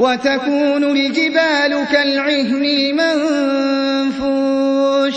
وتكون الجبال كالعهن المنفوش